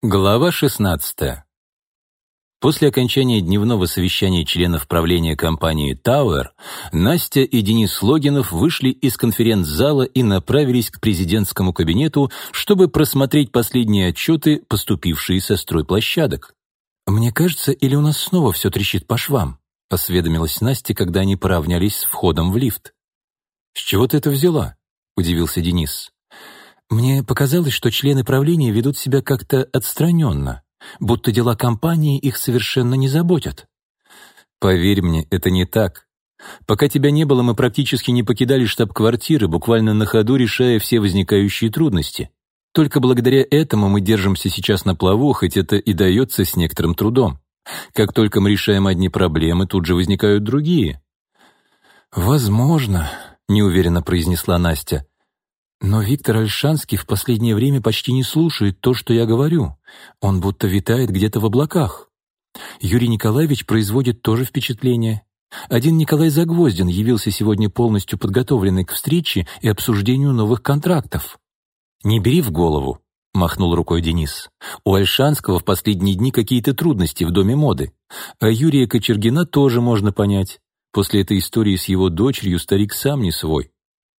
Глава 16. После окончания дневного совещания членов правления компании Tower, Настя и Денис Логинов вышли из конференц-зала и направились к президентскому кабинету, чтобы просмотреть последние отчеты, поступившие со стройплощадок. «Мне кажется, или у нас снова все трещит по швам?» — осведомилась Настя, когда они поравнялись с входом в лифт. «С чего ты это взяла?» — удивился Денис. Мне показалось, что члены правления ведут себя как-то отстраненно, будто дела компании их совершенно не заботят. Поверь мне, это не так. Пока тебя не было, мы практически не покидали штаб-квартиры, буквально на ходу решая все возникающие трудности. Только благодаря этому мы держимся сейчас на плаву, хоть это и дается с некоторым трудом. Как только мы решаем одни проблемы, тут же возникают другие. «Возможно», — неуверенно произнесла Настя. Но Виктор Альшанский в последнее время почти не слушает то, что я говорю. Он будто витает где-то в облаках. Юрий Николаевич производит тоже впечатление. Один Николай Загвоздин явился сегодня полностью подготовленный к встрече и обсуждению новых контрактов. «Не бери в голову», — махнул рукой Денис. «У Альшанского в последние дни какие-то трудности в Доме моды. А Юрия Кочергина тоже можно понять. После этой истории с его дочерью старик сам не свой.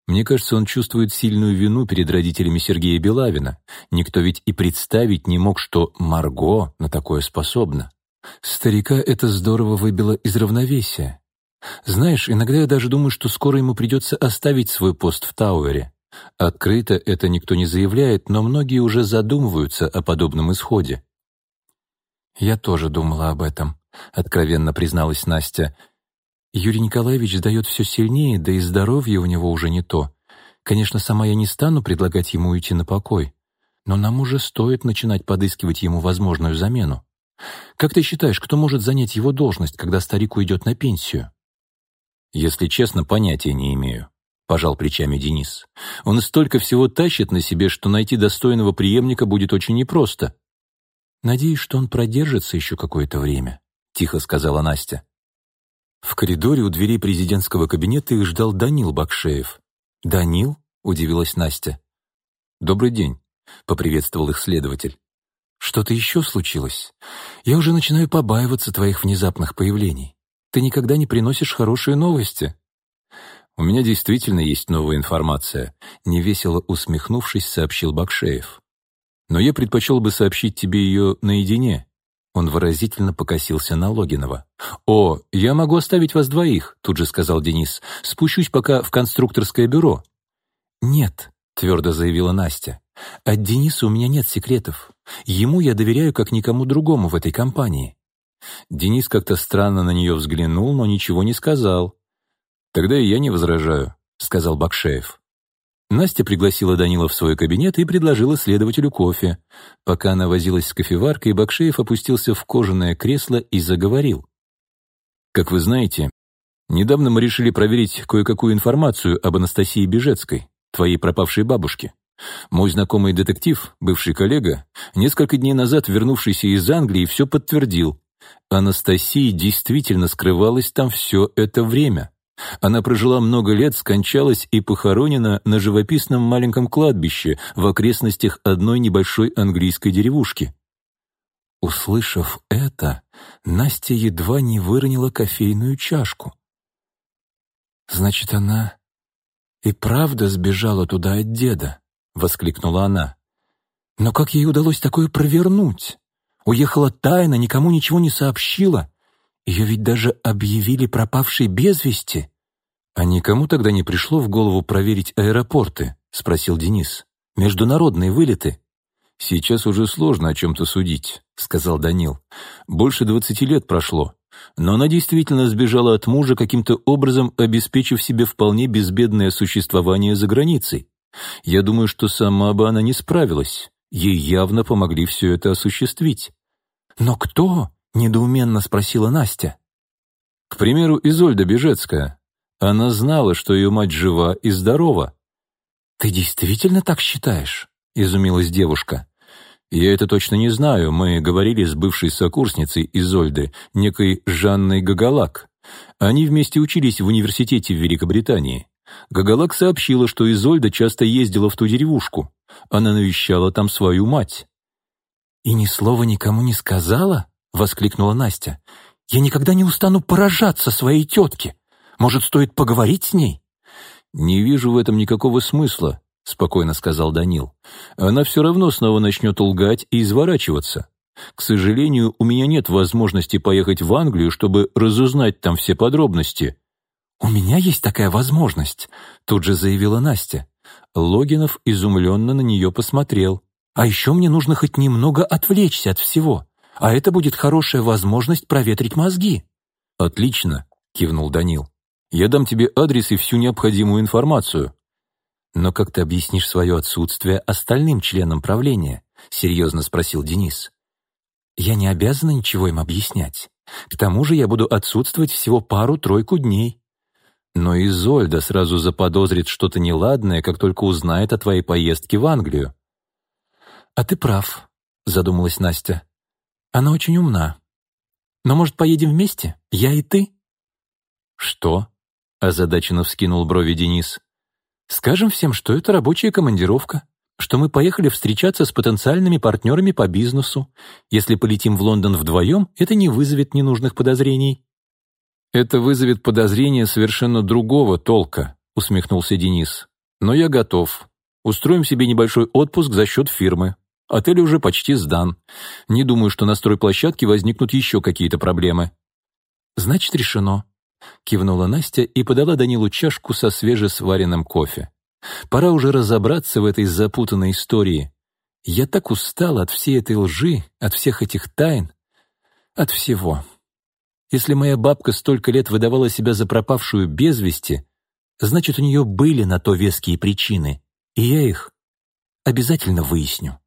Мне кажется, он чувствует сильную вину перед родителями Сергея Белавина. Никто ведь и представить не мог, что Марго на такое способна. Старика это здорово выбило из равновесия. Знаешь, иногда я даже думаю, что скоро ему придется оставить свой пост в Тауэре. Открыто это никто не заявляет, но многие уже задумываются о подобном исходе. «Я тоже думала об этом», — откровенно призналась Настя. Юрий Николаевич сдает все сильнее, да и здоровье у него уже не то. Конечно, сама я не стану предлагать ему уйти на покой, но нам уже стоит начинать подыскивать ему возможную замену. Как ты считаешь, кто может занять его должность, когда старик уйдет на пенсию? Если честно, понятия не имею. Пожал плечами Денис. Он столько всего тащит на себе, что найти достойного преемника будет очень непросто. Надеюсь, что он продержится еще какое-то время, тихо сказала Настя. В коридоре у дверей президентского кабинета их ждал Данил Бакшеев. «Данил?» — удивилась Настя. «Добрый день», — поприветствовал их следователь. «Что-то еще случилось? Я уже начинаю побаиваться твоих внезапных появлений. Ты никогда не приносишь хорошие новости». «У меня действительно есть новая информация», — невесело усмехнувшись, сообщил Бакшеев. «Но я предпочел бы сообщить тебе ее наедине, он выразительно покосился на Логинова. «О, я могу оставить вас двоих», — тут же сказал Денис. «Спущусь пока в конструкторское бюро». «Нет», — твердо заявила Настя. «От Дениса у меня нет секретов. Ему я доверяю как никому другому в этой компании». Денис как-то странно на нее взглянул, но ничего не сказал. «Тогда и я не возражаю», — сказал Бакшеев. Настя пригласила Данила в свой кабинет и предложила следователю кофе. Пока она возилась с кофеваркой, Бакшеев опустился в кожаное кресло и заговорил. «Как вы знаете, недавно мы решили проверить кое-какую информацию об Анастасии Бежецкой, твоей пропавшей бабушке. Мой знакомый детектив, бывший коллега, несколько дней назад вернувшийся из Англии, все подтвердил. Анастасия действительно скрывалась там все это время. Она прожила много лет, скончалась и похоронена на живописном маленьком кладбище в окрестностях одной небольшой английской деревушки. Услышав это, Настя едва не выронила кофейную чашку. «Значит, она и правда сбежала туда от деда?» — воскликнула она. «Но как ей удалось такое провернуть? Уехала тайно, никому ничего не сообщила. Ее ведь даже объявили пропавшей без вести. «А никому тогда не пришло в голову проверить аэропорты?» — спросил Денис. «Международные вылеты». «Сейчас уже сложно о чем-то судить», — сказал Данил. «Больше двадцати лет прошло. Но она действительно сбежала от мужа, каким-то образом обеспечив себе вполне безбедное существование за границей. Я думаю, что сама бы она не справилась. Ей явно помогли все это осуществить». «Но кто?» — недоуменно спросила Настя. К примеру, Изольда Бежецкая. Она знала, что ее мать жива и здорова. «Ты действительно так считаешь?» — изумилась девушка. «Я это точно не знаю. Мы говорили с бывшей сокурсницей Изольды, некой Жанной Гагалак. Они вместе учились в университете в Великобритании. Гагалак сообщила, что Изольда часто ездила в ту деревушку. Она навещала там свою мать. «И ни слова никому не сказала?» — воскликнула Настя. «Я никогда не устану поражаться своей тетке. Может, стоит поговорить с ней?» «Не вижу в этом никакого смысла», — спокойно сказал Данил. «Она все равно снова начнет лгать и изворачиваться. К сожалению, у меня нет возможности поехать в Англию, чтобы разузнать там все подробности». «У меня есть такая возможность», — тут же заявила Настя. Логинов изумленно на нее посмотрел. «А еще мне нужно хоть немного отвлечься от всего, а это будет хорошая возможность проветрить мозги». «Отлично», — кивнул Данил. «Я дам тебе адрес и всю необходимую информацию». «Но как ты объяснишь свое отсутствие остальным членам правления?» — серьезно спросил Денис. «Я не обязана ничего им объяснять. К тому же я буду отсутствовать всего пару-тройку дней. Но Изольда сразу заподозрит что-то неладное, как только узнает о твоей поездке в Англию. «А ты прав», — задумалась Настя. «Она очень умна. Но, может, поедем вместе? Я и ты?» «Что?» — озадаченно вскинул брови Денис. «Скажем всем, что это рабочая командировка, что мы поехали встречаться с потенциальными партнерами по бизнесу. Если полетим в Лондон вдвоем, это не вызовет ненужных подозрений». «Это вызовет подозрение совершенно другого толка», — усмехнулся Денис. «Но я готов. Устроим себе небольшой отпуск за счет фирмы. Отель уже почти сдан. Не думаю, что на стройплощадке возникнут еще какие-то проблемы». «Значит, решено», — кивнула Настя и подала Данилу чашку со свежесваренным кофе. «Пора уже разобраться в этой запутанной истории. Я так устала от всей этой лжи, от всех этих тайн, от всего». Если моя бабка столько лет выдавала себя за пропавшую без вести, значит, у нее были на то веские причины, и я их обязательно выясню.